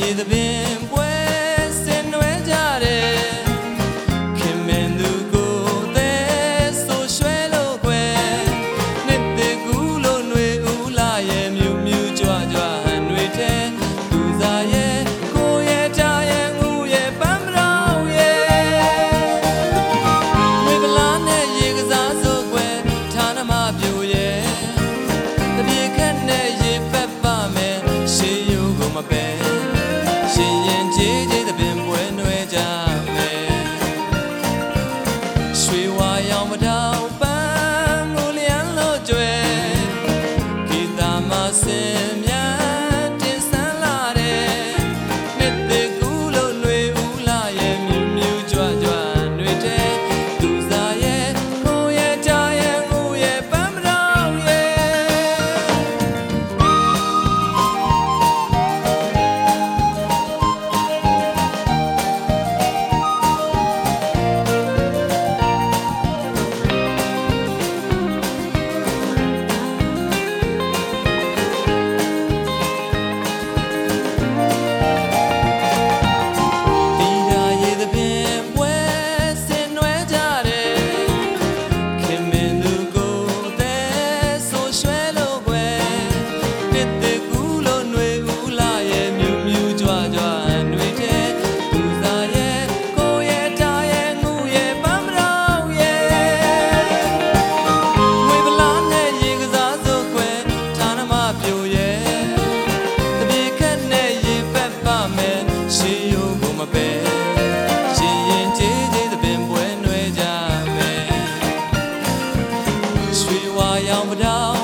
ရေသပင်ပွဲ မပဲရှင်ရင်ကြီးကြီးသပင်ပွဲနွဲကြမယ်ရွှေဝါရောင်မတောင်ပန်း ရွှေဝါရောင်ပဒေါ